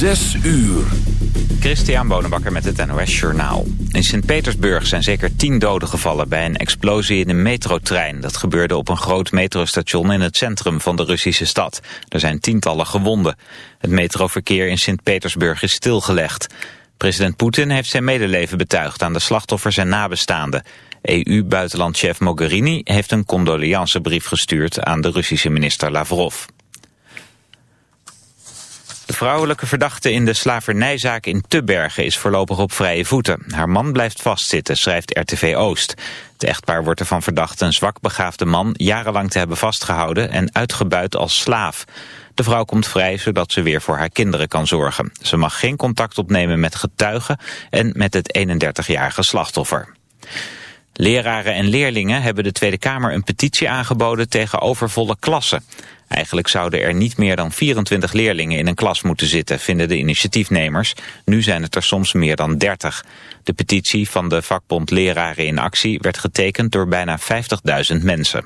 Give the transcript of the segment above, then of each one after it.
Zes uur. Christian Bonenbakker met het NOS Journaal. In Sint-Petersburg zijn zeker tien doden gevallen bij een explosie in een metrotrein. Dat gebeurde op een groot metrostation in het centrum van de Russische stad. Er zijn tientallen gewonden. Het metroverkeer in Sint-Petersburg is stilgelegd. President Poetin heeft zijn medeleven betuigd aan de slachtoffers en nabestaanden. EU-buitenlandchef Mogherini heeft een condoleancebrief gestuurd aan de Russische minister Lavrov. De vrouwelijke verdachte in de slavernijzaak in Tubbergen is voorlopig op vrije voeten. Haar man blijft vastzitten, schrijft RTV Oost. Het echtpaar wordt ervan verdacht een zwakbegaafde man jarenlang te hebben vastgehouden en uitgebuit als slaaf. De vrouw komt vrij zodat ze weer voor haar kinderen kan zorgen. Ze mag geen contact opnemen met getuigen en met het 31-jarige slachtoffer. Leraren en leerlingen hebben de Tweede Kamer een petitie aangeboden tegen overvolle klassen. Eigenlijk zouden er niet meer dan 24 leerlingen in een klas moeten zitten, vinden de initiatiefnemers. Nu zijn het er soms meer dan 30. De petitie van de vakbond Leraren in Actie werd getekend door bijna 50.000 mensen.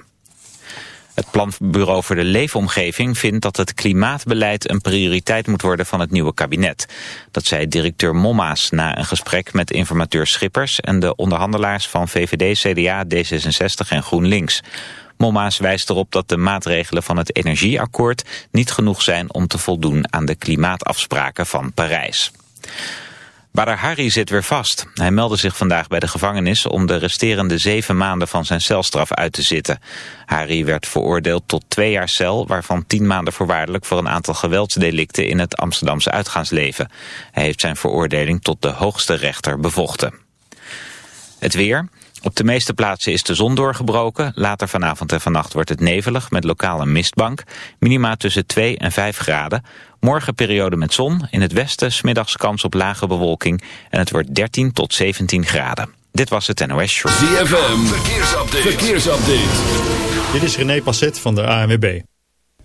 Het Planbureau voor de Leefomgeving vindt dat het klimaatbeleid een prioriteit moet worden van het nieuwe kabinet. Dat zei directeur Mommaas na een gesprek met informateur Schippers en de onderhandelaars van VVD, CDA, D66 en GroenLinks. Mommaas wijst erop dat de maatregelen van het energieakkoord niet genoeg zijn om te voldoen aan de klimaatafspraken van Parijs. Bader Harry zit weer vast. Hij meldde zich vandaag bij de gevangenis om de resterende zeven maanden van zijn celstraf uit te zitten. Harry werd veroordeeld tot twee jaar cel, waarvan tien maanden voorwaardelijk voor een aantal geweldsdelicten in het Amsterdamse uitgaansleven. Hij heeft zijn veroordeling tot de hoogste rechter bevochten. Het weer. Op de meeste plaatsen is de zon doorgebroken. Later vanavond en vannacht wordt het nevelig met lokale mistbank. Minima tussen 2 en 5 graden. Morgen periode met zon. In het westen smiddags kans op lage bewolking. En het wordt 13 tot 17 graden. Dit was het NOS Short. ZFM, verkeersupdate. verkeersupdate. Dit is René Passet van de ANWB.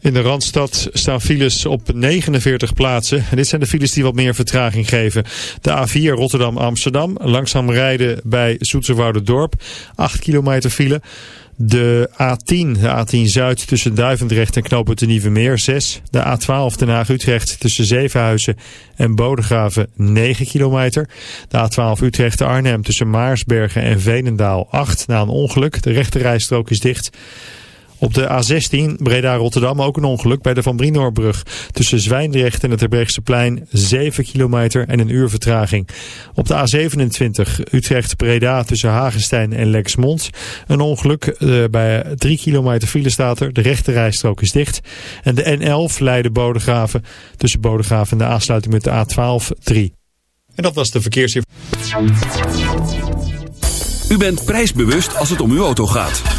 In de Randstad staan files op 49 plaatsen. En dit zijn de files die wat meer vertraging geven. De A4 Rotterdam-Amsterdam. Langzaam rijden bij Dorp. 8 kilometer file. De A10, de A10 Zuid tussen Duivendrecht en Knooppunt de Nieuwe Meer 6. De A12 Den Haag-Utrecht tussen Zevenhuizen en Bodegraven 9 kilometer. De A12 Utrecht-Arnhem tussen Maarsbergen en Veenendaal 8 na een ongeluk. De rechte rijstrook is dicht. Op de A16 Breda-Rotterdam ook een ongeluk bij de Van Brinoorbrug. Tussen Zwijndrecht en het plein 7 kilometer en een uur vertraging. Op de A27 Utrecht-Breda tussen Hagenstein en Lexmond. Een ongeluk uh, bij 3 kilometer file. De rechte rijstrook is dicht. En de N11 Leiden-Bodegraven tussen Bodegraven en de aansluiting met de A12 3. En dat was de verkeersinformatie. U bent prijsbewust als het om uw auto gaat.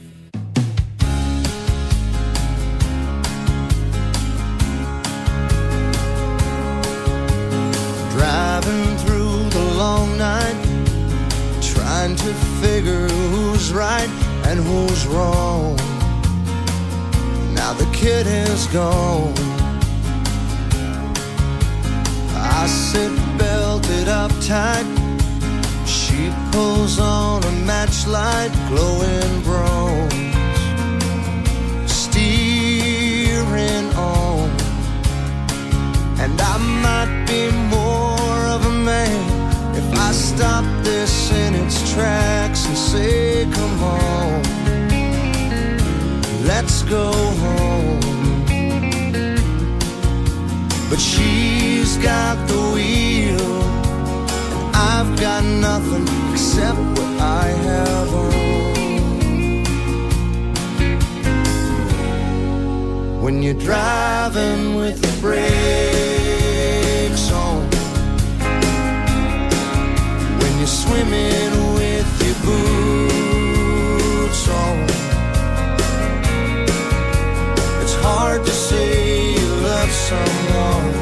to figure who's right and who's wrong. Now the kid is gone. I sit belted up tight. She pulls on a matchlight, glowing bronze, steering on, and I might be more. Stop this in its tracks and say, come on, let's go home. But she's got the wheel, and I've got nothing except what I have on. When you're driving with the brake. You're swimming with your boots on. It's hard to say you love someone.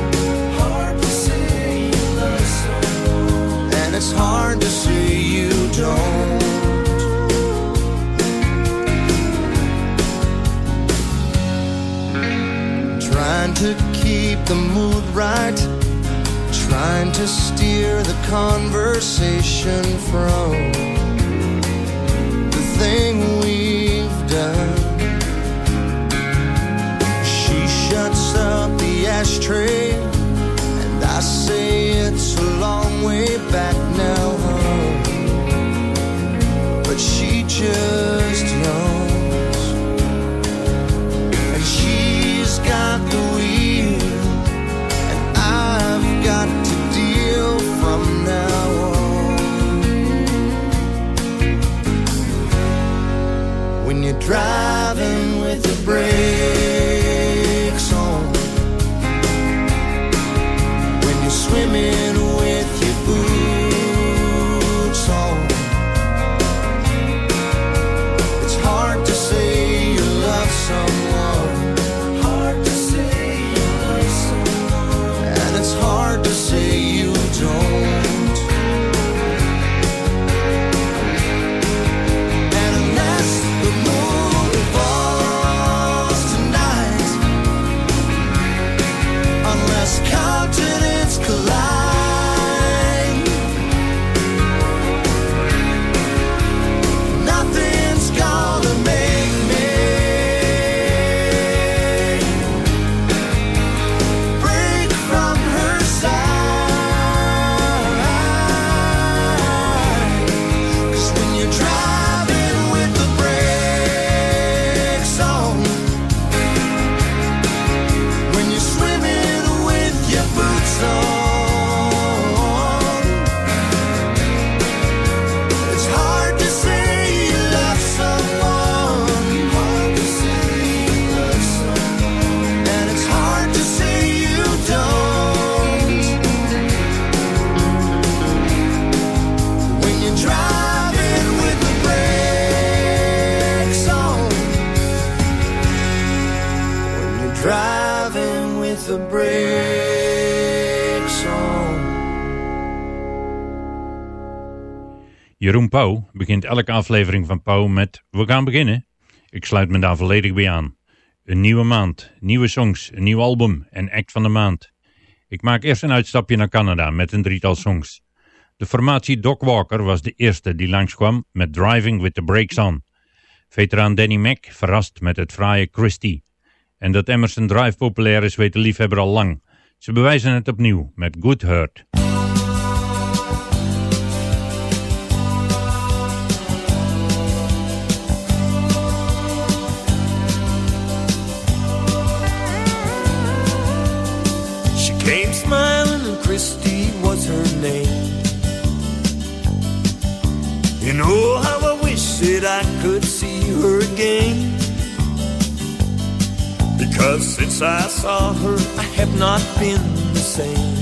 Hard to say you love someone. And it's hard to say you don't. Trying to keep the mood right. Trying to steer the conversation from the thing we've done. She shuts up the ashtray, and I say it's a long way back Jeroen Pauw begint elke aflevering van Pauw met We gaan beginnen. Ik sluit me daar volledig bij aan. Een nieuwe maand, nieuwe songs, een nieuw album en act van de maand. Ik maak eerst een uitstapje naar Canada met een drietal songs. De formatie Doc Walker was de eerste die langskwam met Driving with the Brakes On. Veteraan Danny Mac verrast met het fraaie Christie. En dat Emerson Drive populair is weet de liefhebber al lang. Ze bewijzen het opnieuw met Good Hurt. Smiling and Christy was her name. You know how I wish that I could see her again. Because since I saw her, I have not been the same.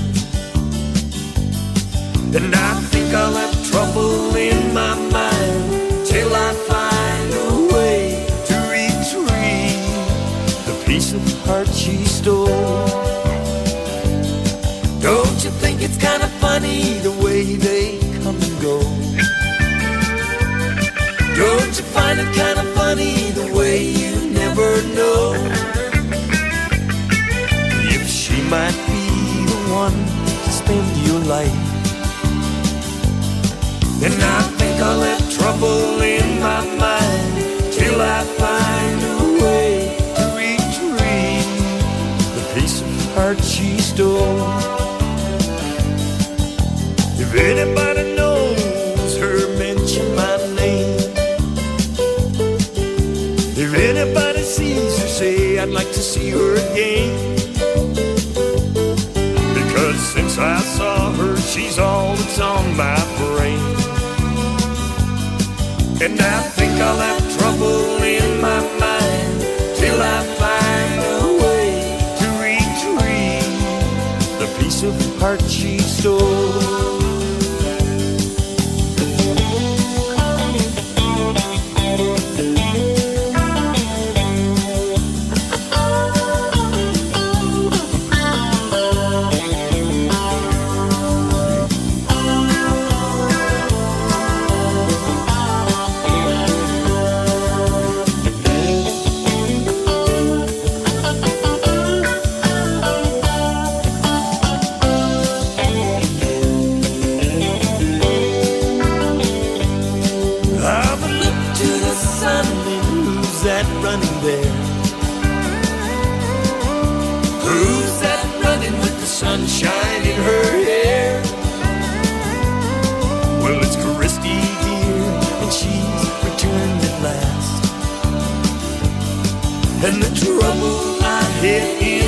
And I think I'll have trouble in my mind till I find a way to retrieve the piece of heart she stole. Funny the way they come and go? Don't you find it kind of funny the way you never know if she might be the one to spend your life? Then I think I'll have trouble in my mind till I find a way to retrieve the piece of heart she stole. And I think I'll have trouble in my sunshine in her hair? Well, it's Christy, dear, and she's returned at last. And the trouble I had in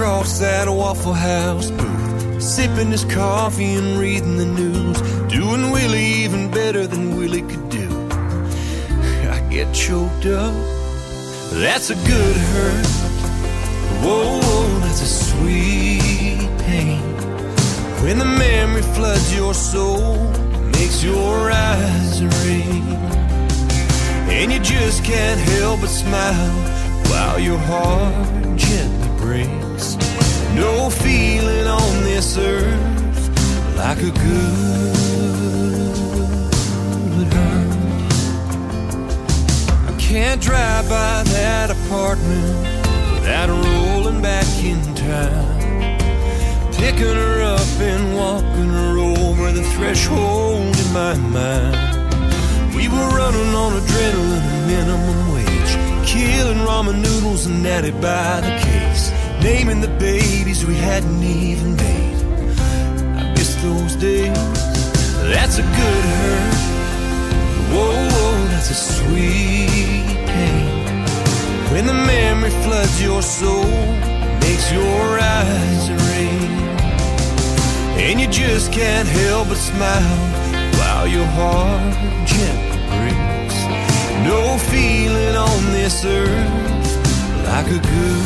across that Waffle House booth, sipping his coffee and reading the news, doing Willie even better than Willie could do. I get choked up. That's a good hurt. Whoa, whoa, that's a sweet pain. When the memory floods your soul, makes your eyes rain. And you just can't help but smile while your heart gently breaks. No feeling on this earth like a good hurt. I can't drive by that apartment without rolling back in time. Picking her up and walking her over the threshold in my mind. We were running on adrenaline minimum killing ramen noodles and natty by the case, naming the babies we hadn't even made. I miss those days. That's a good hurt. Whoa, whoa, that's a sweet pain. When the memory floods your soul, makes your eyes rain. And you just can't help but smile while your heart gently. No feeling on this earth like a good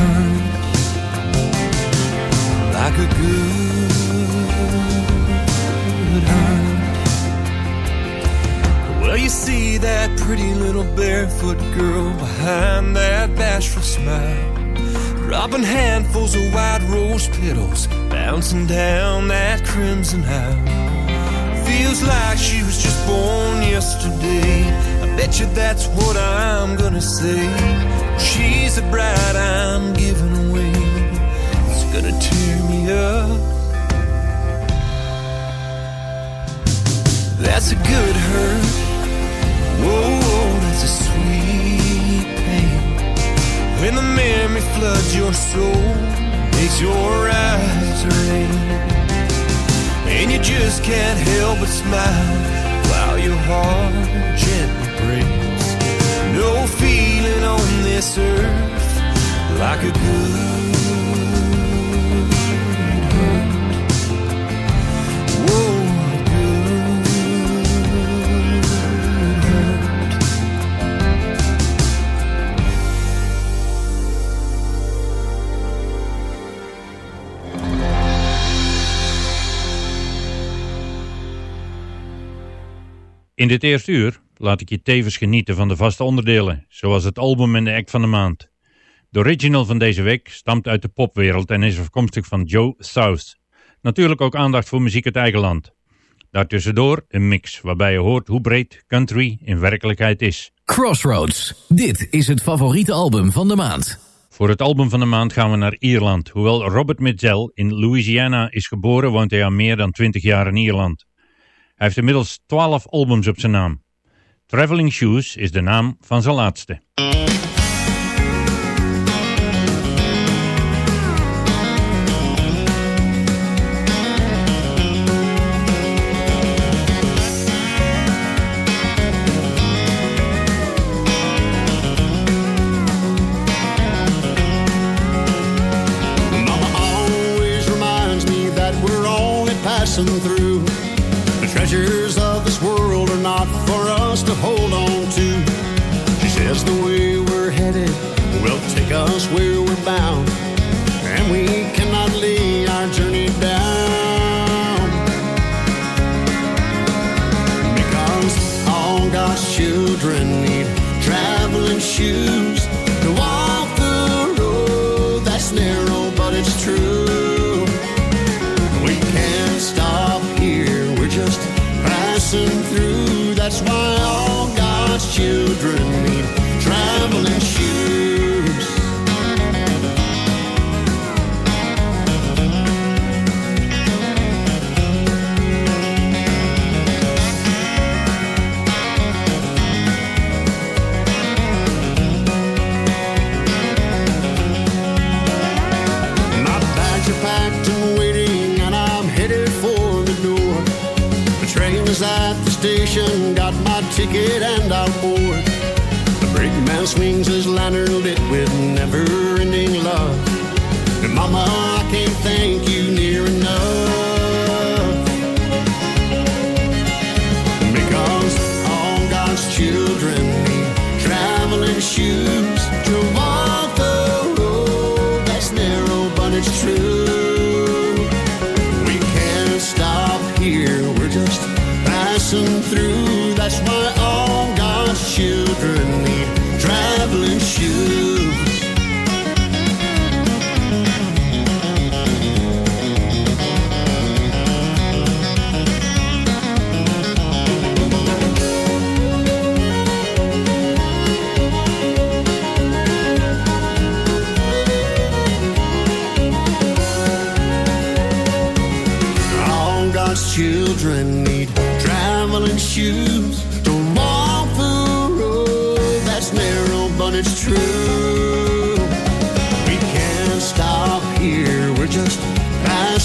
hurt. Like a good hurt. Well, you see that pretty little barefoot girl behind that bashful smile. Dropping handfuls of white rose petals, bouncing down that crimson aisle. Feels like she was just born yesterday. I bet you that's what I'm gonna say. She's the bride I'm giving away. It's gonna tear me up. That's a good hurt. Whoa, that's a sweet pain. When the memory floods your soul, makes your eyes just can't help but smile while your heart gently breaks. No feeling on this earth like a good In dit eerste uur laat ik je tevens genieten van de vaste onderdelen, zoals het album en de act van de maand. De original van deze week stamt uit de popwereld en is afkomstig van Joe South. Natuurlijk ook aandacht voor muziek uit eigen land. Daartussendoor een mix waarbij je hoort hoe breed country in werkelijkheid is. Crossroads. Dit is het favoriete album van de maand. Voor het album van de maand gaan we naar Ierland. Hoewel Robert Mitchell in Louisiana is geboren, woont hij al meer dan 20 jaar in Ierland. Hij heeft inmiddels 12 albums op zijn naam. Traveling Shoes is de naam van zijn laatste. Passing through. Shoes to walk the road that's narrow, but it's true. We can't stop here, we're just passing through. That's why all God's children need traveling shoes. Ticket and I'm board. The brakeman swings his lantern lit with never-ending love. And Mama, I can't thank you near enough.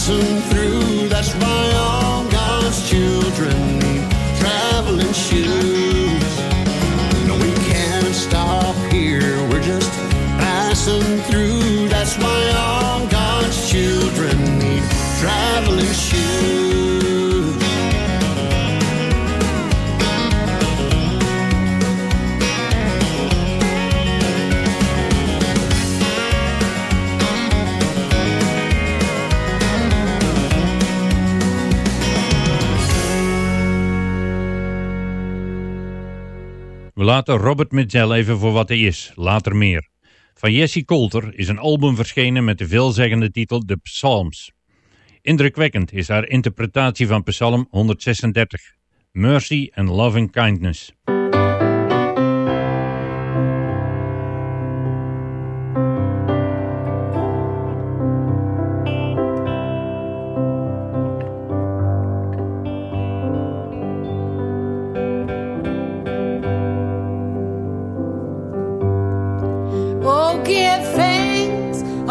Passing through. That's why all God's children laten Robert Mitchell even voor wat hij is, later meer. Van Jesse Coulter is een album verschenen met de veelzeggende titel The Psalms. Indrukwekkend is haar interpretatie van Psalm 136, Mercy and Loving Kindness.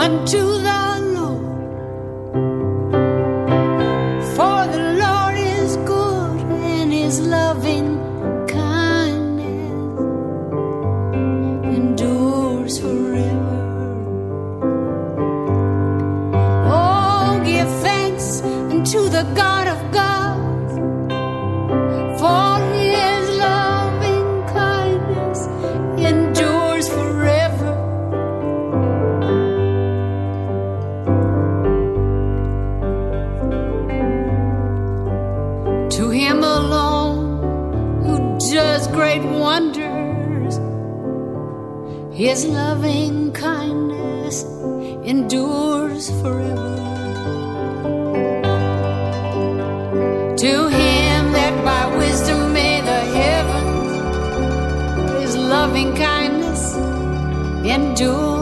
Unto the Lord, for the Lord is good and his loving kindness endures forever. Oh, give thanks unto the God His loving kindness endures forever. To him that by wisdom made the heavens, his loving kindness endures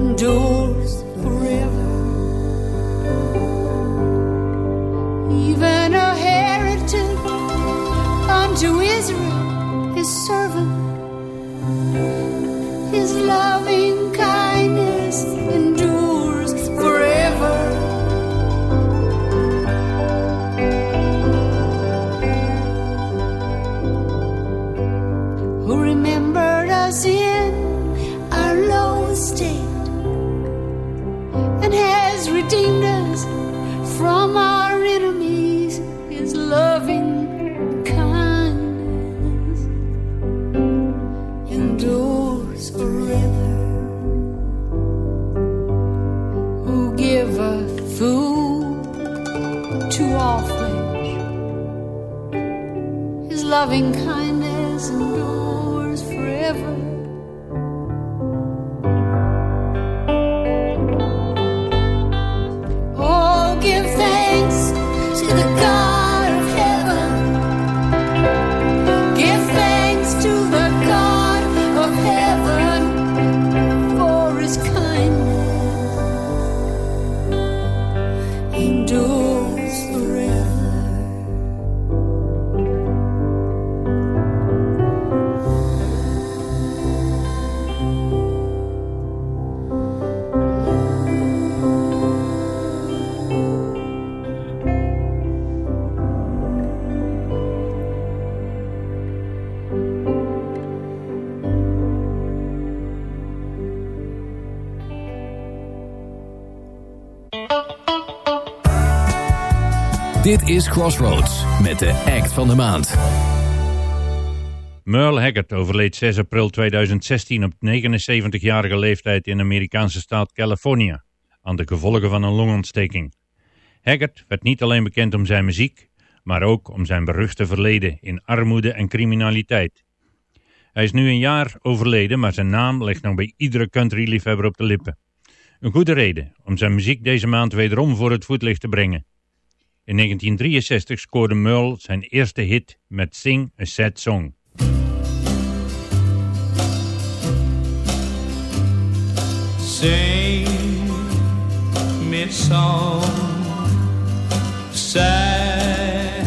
endures forever. Even a heritage unto Israel, his servant, his loving Crossroads met de act van de maand. Merle Haggard overleed 6 april 2016 op 79-jarige leeftijd in de Amerikaanse staat California aan de gevolgen van een longontsteking. Haggard werd niet alleen bekend om zijn muziek, maar ook om zijn beruchte verleden in armoede en criminaliteit. Hij is nu een jaar overleden, maar zijn naam ligt nog bij iedere country-liefhebber op de lippen. Een goede reden om zijn muziek deze maand wederom voor het voetlicht te brengen. In 1963 scoorde Merle zijn eerste hit met Sing a Sad Song. Sing me song, sad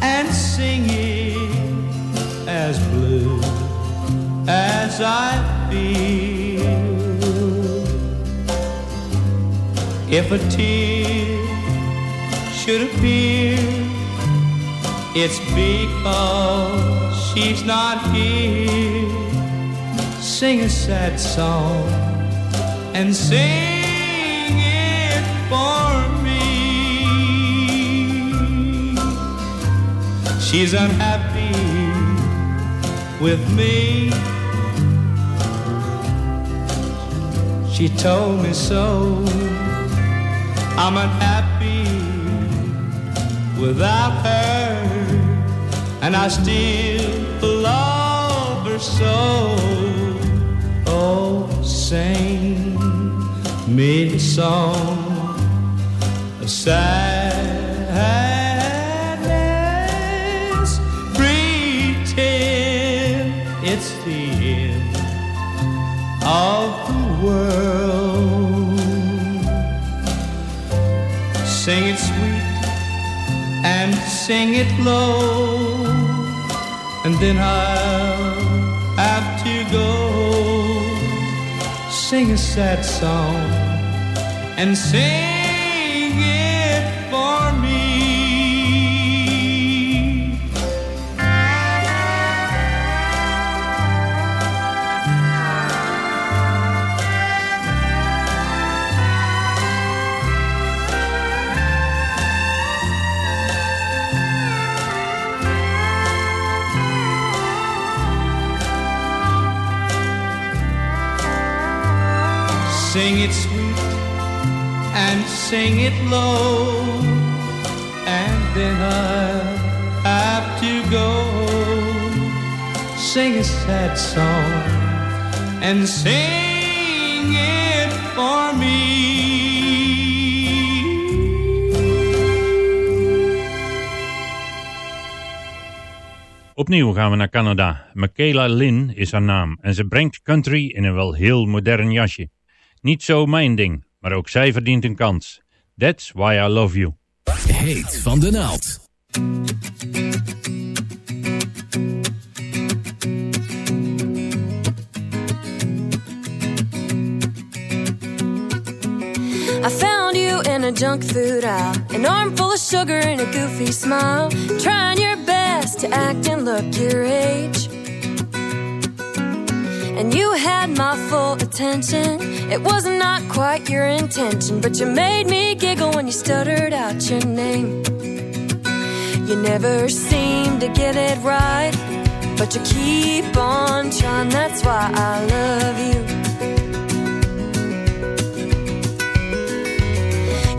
and sing it as blue as I If a tear should appear, it's because she's not here. Sing a sad song and sing it for me. She's unhappy with me. She told me so. I'm unhappy without her, and I still love her so. Oh, sing me a song of sadness. Pretend it's the end of the world. Sing it sweet and sing it low, and then I'll have to go. Sing a sad song and sing Sing it sweet and sing it low, and then I'll have to go. Sing a sad song and sing it for me. Opnieuw gaan we naar Canada. Michaela Lynn is haar naam en ze brengt country in een wel heel modern jasje. Niet zo mijn ding, maar ook zij verdient een kans. That's why I love you. Heet van de naald. I found you in a junk food aisle, an armful of sugar and a goofy smile, trying your best to act and look your age. And you had my full attention. It was not quite your intention, but you made me giggle when you stuttered out your name. You never seem to get it right, but you keep on trying. That's why I love you.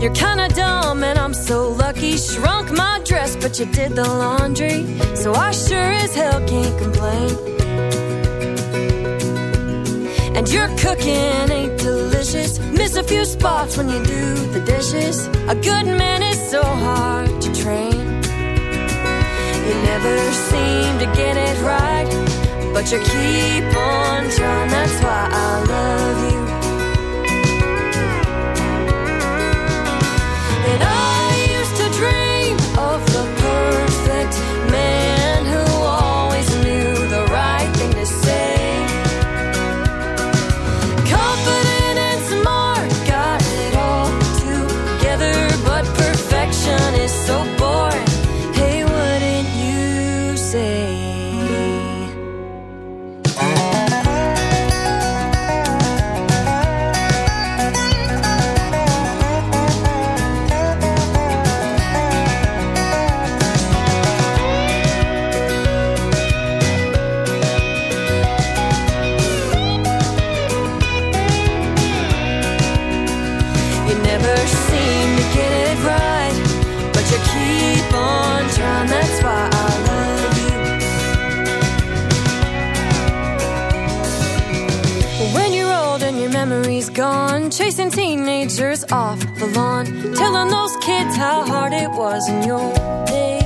You're kinda dumb and I'm so lucky. Shrunk my dress, but you did the laundry. So I sure as hell can't complain. And your cooking ain't delicious. Miss a few spots when you do the dishes. A good man is so hard to train. You never seem to get it right, but you keep on trying. That's why I love you. Telling those kids how hard it was in your day.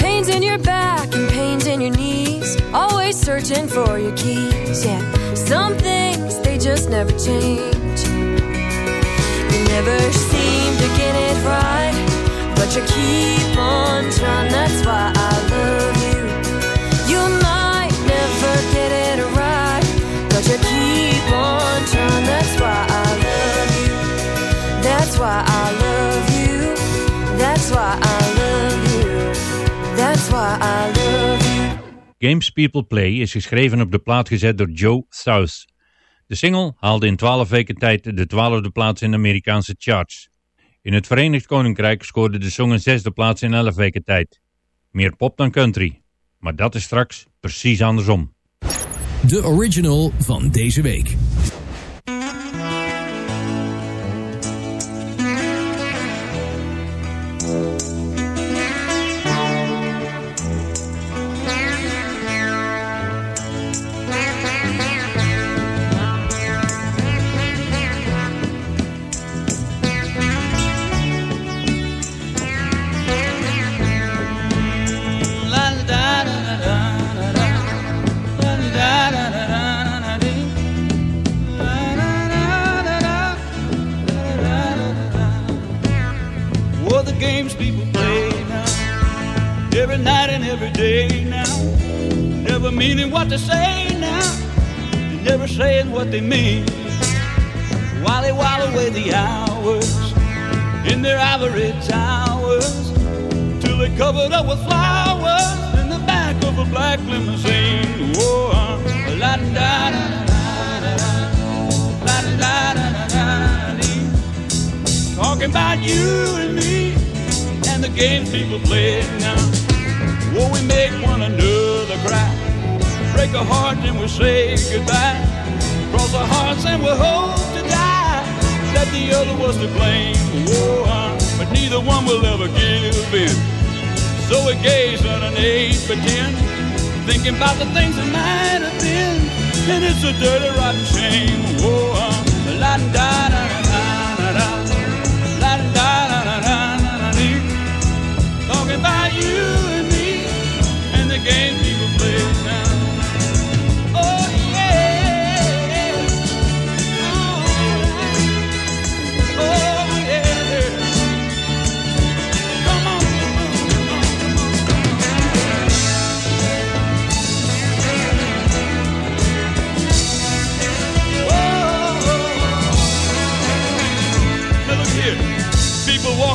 Pains in your back and pains in your knees, always searching for your keys. Yeah, some things they just never change. You never seem to get it right, but you keep on trying. That's why I Games People Play is geschreven op de plaat gezet door Joe South. De single haalde in 12 weken tijd de 12e plaats in de Amerikaanse charts. In het Verenigd Koninkrijk scoorde de song een zesde plaats in 11 weken tijd. Meer pop dan country. Maar dat is straks precies andersom. De original van deze week. Saying what they mean. While they while away the hours in their ivory towers, till they're covered up with flowers in the back of a black limousine. Whoa, la da da da da da da. Talking about you and me and the games people play now. Whoa, we make one another cry, break a heart and we say goodbye. Cross our hearts and we hope to die that the other was to blame. Uh, but neither one will ever give in. So we gaze at an eight by ten, thinking about the things that might have been. And it's a dirty, rotten shame. Whoa, uh, la da da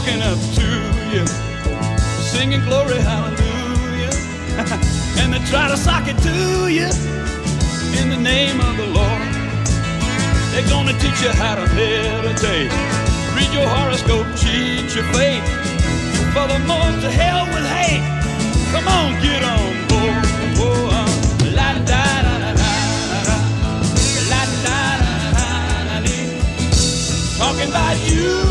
walking up to you, singing glory hallelujah, and they try to sock it to you in the name of the Lord. They're gonna teach you how to meditate, read your horoscope, cheat your fate, and furthermore to hell with hate. Come on, get on board. Whoa, uh, la da da. Talking about you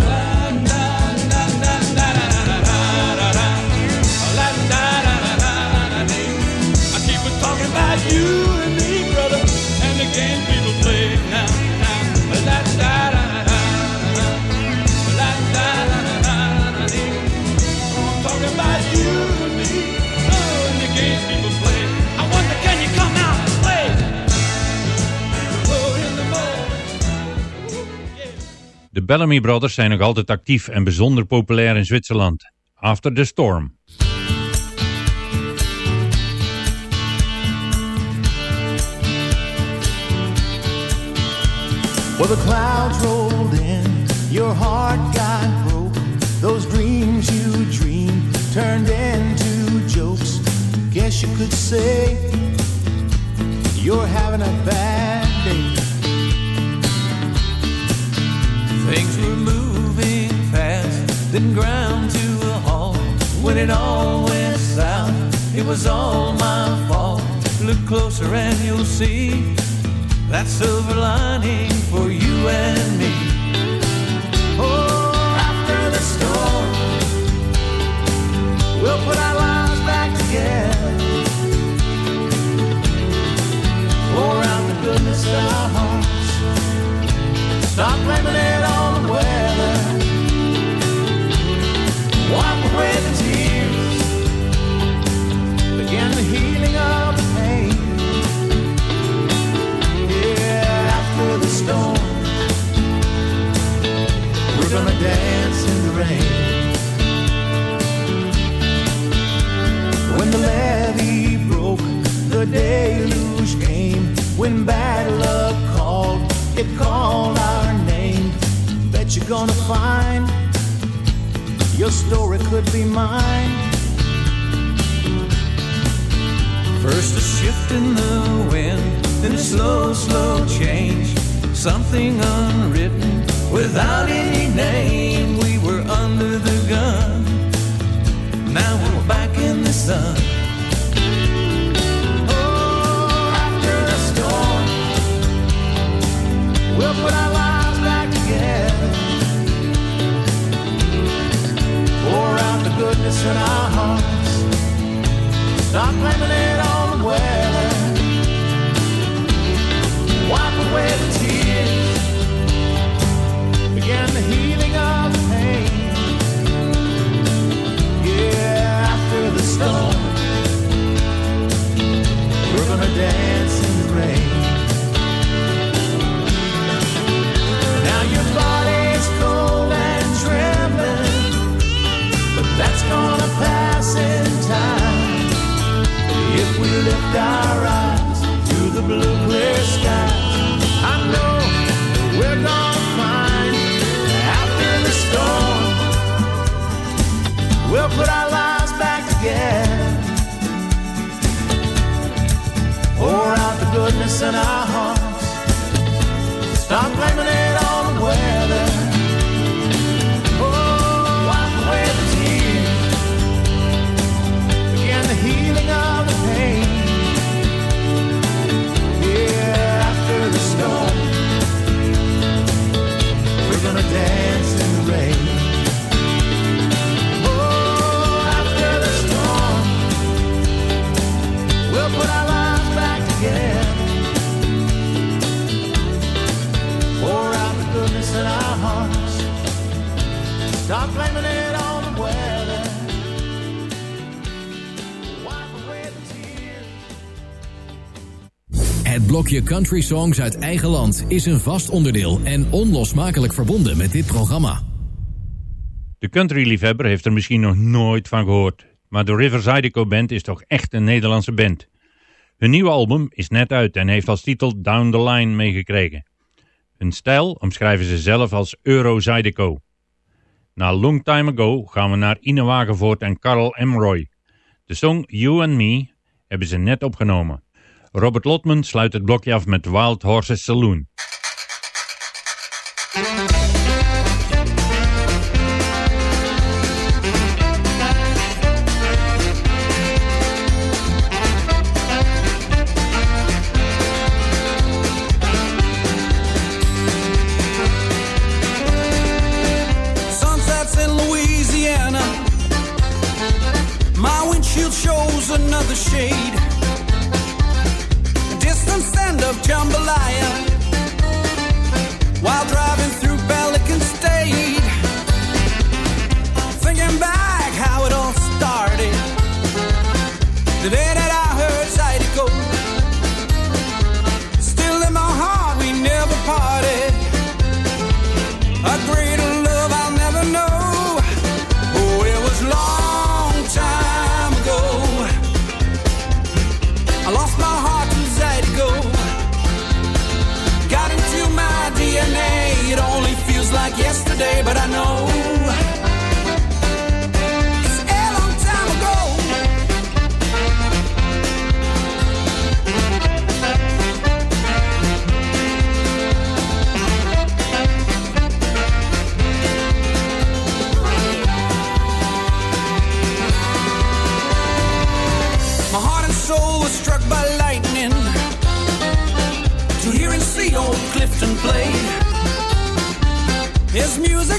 De Bellamy Brothers zijn nog altijd actief en bijzonder populair in Zwitserland. After the Storm. Well, the clouds rolled in, your heart got broke. Those dreams you dreamed turned into jokes. Guess you could say you're having a bad day. Things were moving fast, then ground to a halt. When it all went south, it was all my fault. Look closer and you'll see that silver lining for you and me. Oh, after the storm, we'll put our lives back together. Pour out the goodness in our hearts. Stop blaming it on the weather. Wipe away the tears. Begin the healing of the pain. Yeah, after the storm, we're gonna dance in the rain. When the levee broke, the deluge came. When bad you're gonna find your story could be mine. First a shift in the wind, then a slow, slow change. Something unwritten without any name. We were under the gun. Now we're back in the sun. Oh, after the storm, we'll put our out in our hearts. Stop blaming it on the weather. Wipe away the tears. Begin the healing of the pain. Yeah, after the storm, we're gonna dance in the rain. Lift our eyes to the blue clear skies, I know we're gonna find after the storm, we'll put our lives back together. Pour out the goodness in our hearts. Stop blaming it Blokje Country Songs uit eigen land is een vast onderdeel en onlosmakelijk verbonden met dit programma. De country-liefhebber heeft er misschien nog nooit van gehoord, maar de River Zydeco Band is toch echt een Nederlandse band. Hun nieuwe album is net uit en heeft als titel Down the Line meegekregen. Hun stijl omschrijven ze zelf als Euro Zydeco. Na Long Time Ago gaan we naar Ine Wagenvoort en Carl Emroy. De song You and Me hebben ze net opgenomen. Robert Lotman sluit het blokje af met Wild Horses Saloon. Lost my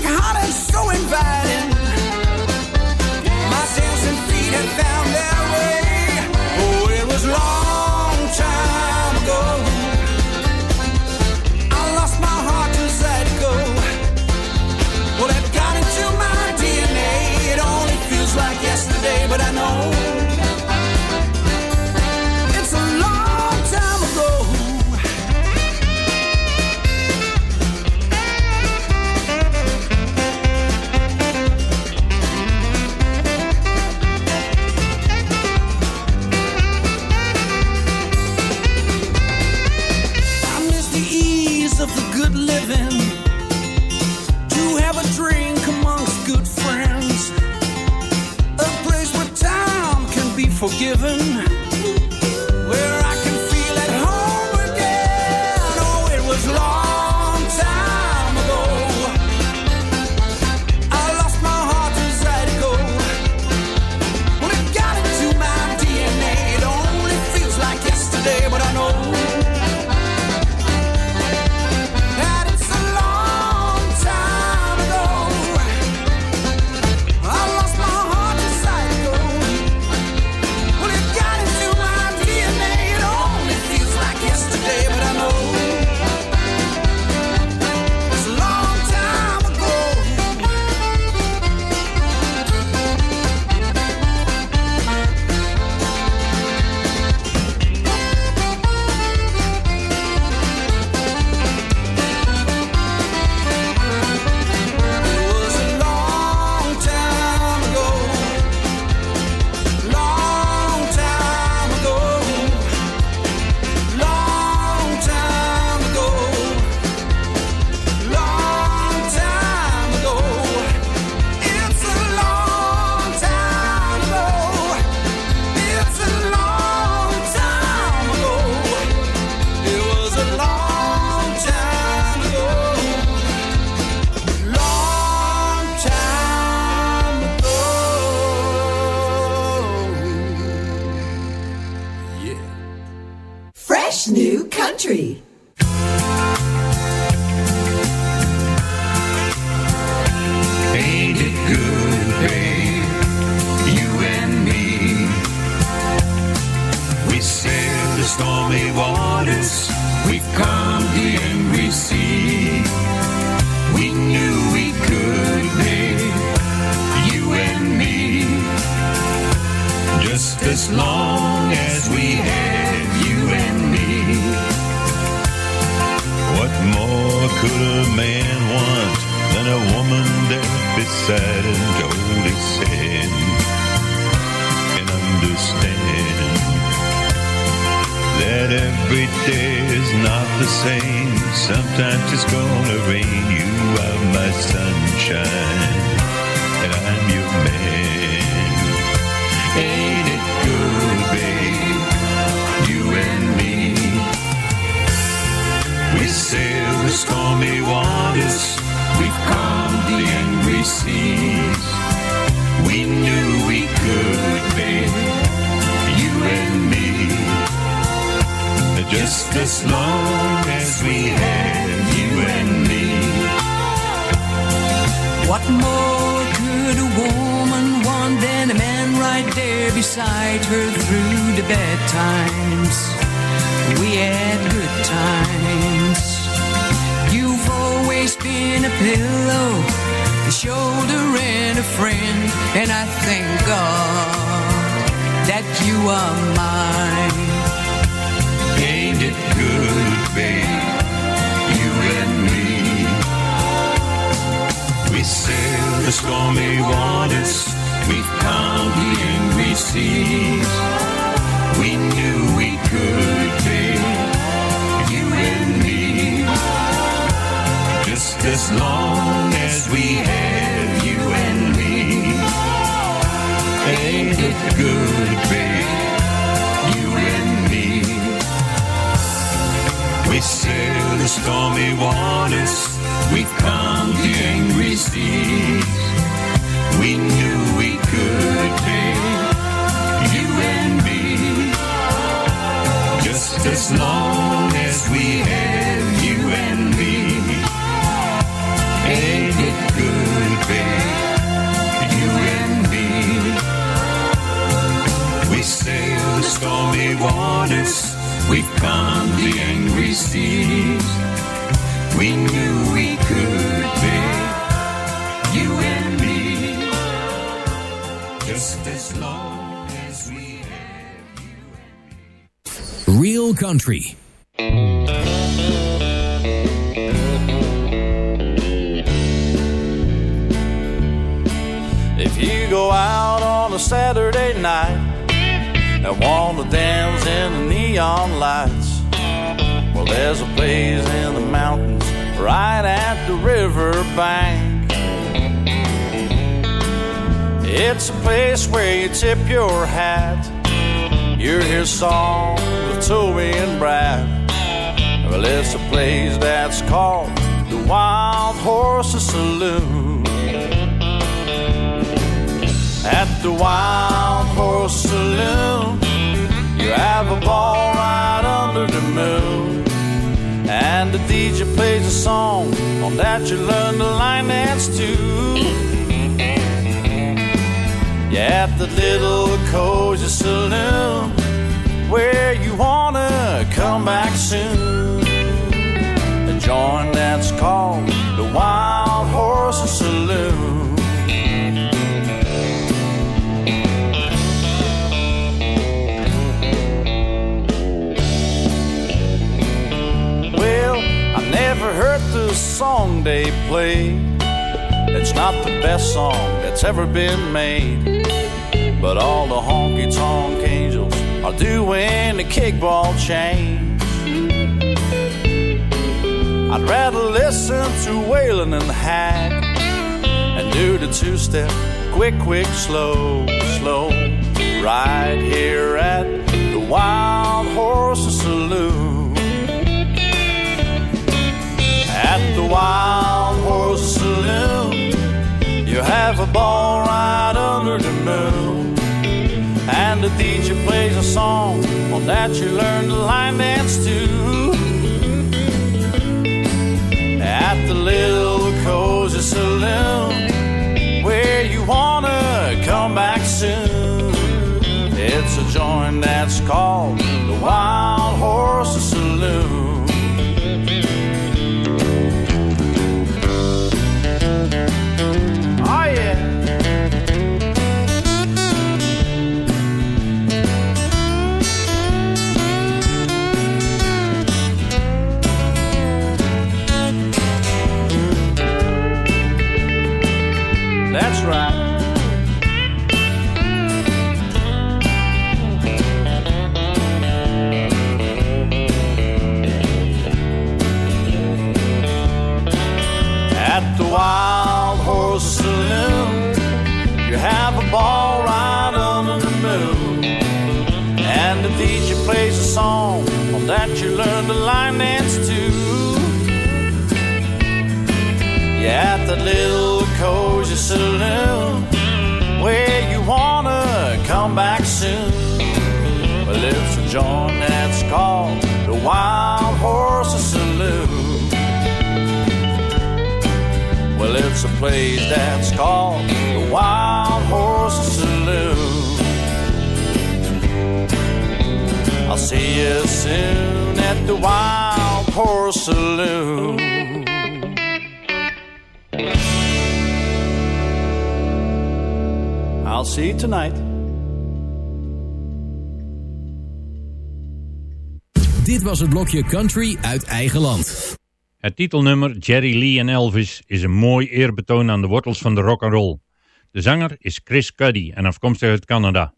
Hot and so inviting. That every day is not the same. Sometimes it's gonna rain you out my sunshine, and I'm your man. Ain't it good, babe? You and me. We sail the stormy waters. We've come the angry seas. We knew we could, babe. You and me. Just as long as we had you and me. What more could a woman want than a man right there beside her through the bad times? We had good times. You've always been a pillow, a shoulder, and a friend, and I thank God that you are mine. It good, babe? You and me. We sail the stormy waters. We've the angry seas. We knew we could, babe. You and me. Just as long as we have you and me. Ain't it good, babe? Sail the stormy waters. We've come the angry seas. We knew we could, babe. You and me. Just as long as we have you and me. Ain't it good, babe? You and me. We sail the stormy waters. We've come the angry seas. We knew we could, babe. You and me. Just as long as we Real country. If you go out on a Saturday night and want to dance in the neon lights, well, there's a place in the mountains right at the river bank. It's a place where you tip your hat. You hear songs of Toby and Brad. Well, it's a place that's called the Wild Horses Saloon. At the Wild Horse Saloon, you have a ball right under the moon. And the DJ plays a song on that you learn the line dance to. Yeah, at the little cozy saloon where you wanna come back soon. A joint that's called the Wild Horse Saloon. Never heard the song they play. It's not the best song that's ever been made. But all the honky tonk angels are doing the kickball change. I'd rather listen to Waylon and Hank and do the two step quick, quick, slow, slow. Right here at the Wild Horse Saloon. The Wild Horse Saloon, you have a ball right under the moon. And the DJ plays a song on that you learn the line dance to. At the little cozy saloon, where you wanna come back soon. It's a joint that's called the Wild Horse Saloon. Ball right under the moon. And the DJ plays a song on that you learn the line dance to. Yeah, at the little cozy saloon where you wanna come back soon. Well, it's a joint that's called the Wild Horse a place that's called the Wild Horse Saloon. I'll see you soon at the Wild Horse Saloon. I'll see you tonight. Dit was het blokje Country uit eigen land. Het titelnummer Jerry Lee en Elvis is een mooi eerbetoon aan de wortels van de rock and roll. De zanger is Chris Cuddy en afkomstig uit Canada.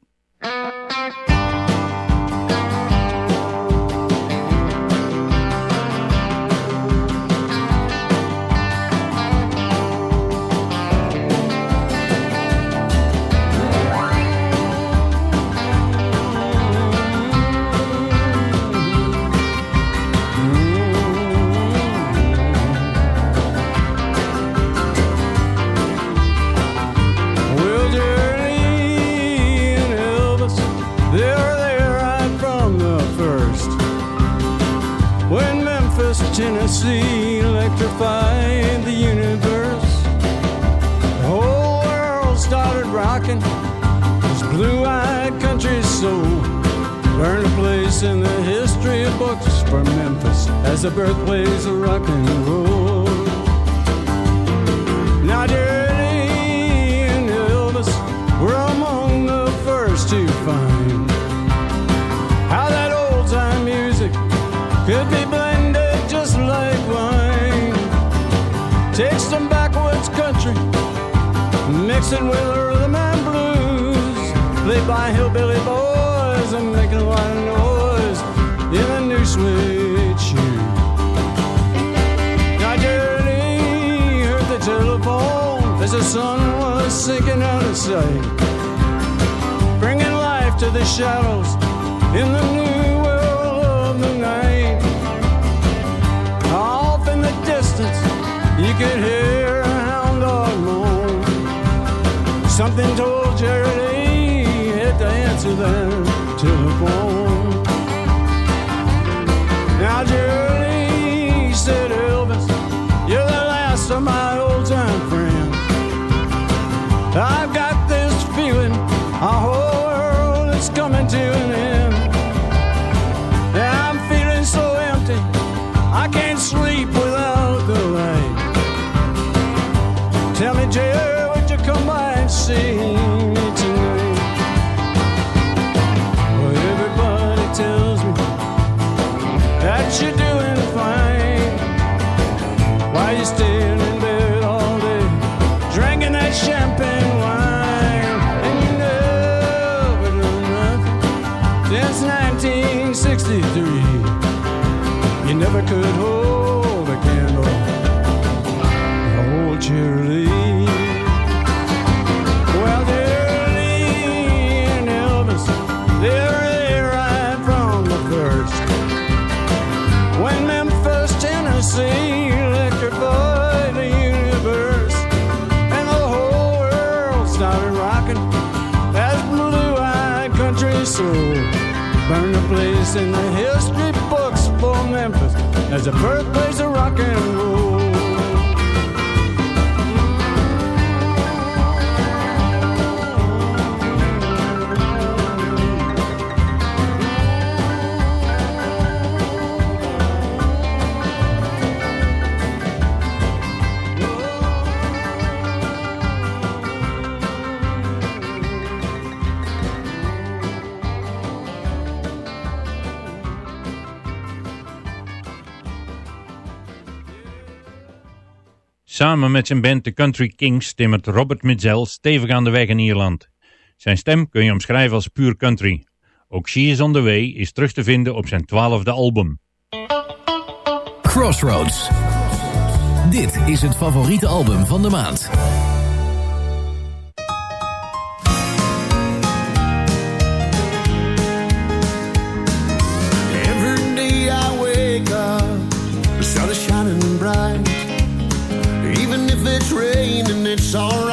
For Memphis as the birthplace of rock and roll. Now, Dirty and Elvis were among the first to find how that old time music could be blended just like wine. Take some backwoods country, mix it with rhythm and blues, played by hillbilly boys and making a lot sun was sinking out of sight, bringing life to the shadows in the new world of the night. Off in the distance, you could hear a hound dog moan. Something told Jerry he had to answer that telephone. Coming to an end. Place in the history books for Memphis as the birthplace of rock and roll. Samen met zijn band The Country Kings timmert Robert Mitzel stevig aan de weg in Ierland. Zijn stem kun je omschrijven als puur country. Ook She Is On The Way is terug te vinden op zijn twaalfde album. Crossroads. Dit is het favoriete album van de maand. Raining,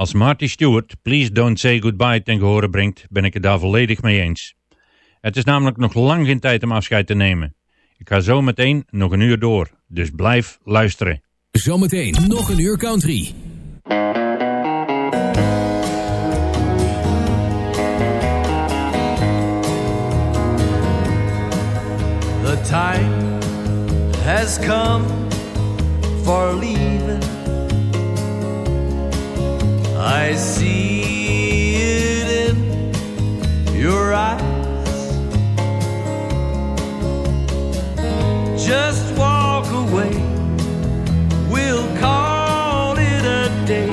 Als Marty Stewart Please Don't Say Goodbye ten gehore brengt, ben ik het daar volledig mee eens. Het is namelijk nog lang geen tijd om afscheid te nemen. Ik ga zo meteen nog een uur door, dus blijf luisteren. Zometeen nog een uur country. The time has come for leaving. I see it in your eyes. Just walk away. We'll call it a day.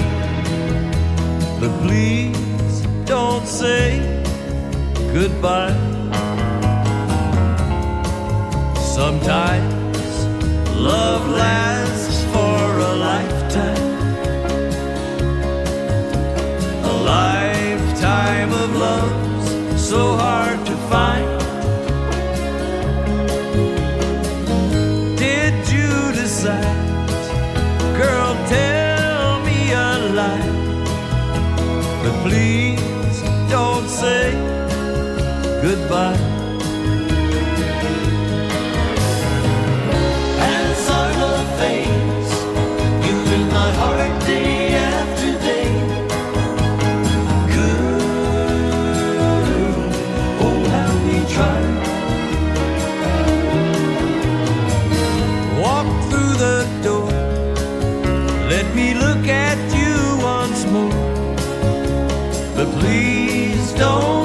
But please don't say goodbye. Sometimes love lasts lifetime of love's so hard to find. Did you decide, girl? Tell me a lie. But please don't say goodbye. But please don't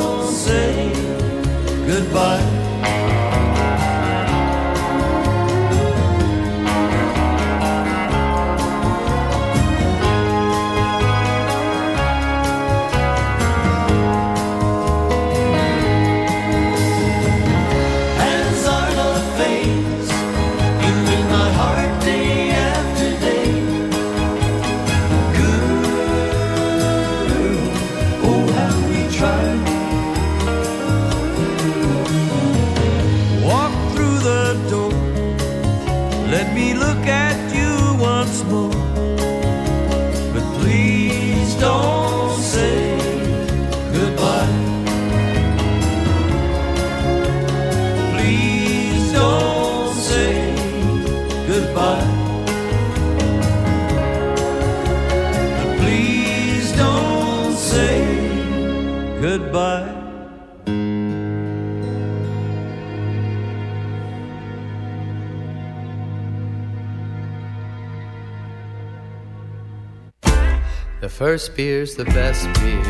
first beer's the best beer,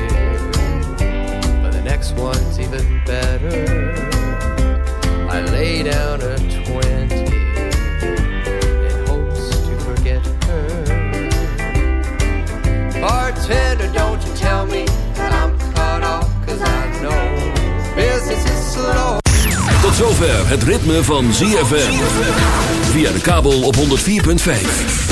but the next one's even better. I lay down a 20 in hopes to forget her. Bartender, don't you tell me I'm cut off, cause I know business is slow. Tot zover het ritme van ZFM. Via de kabel op 104.5.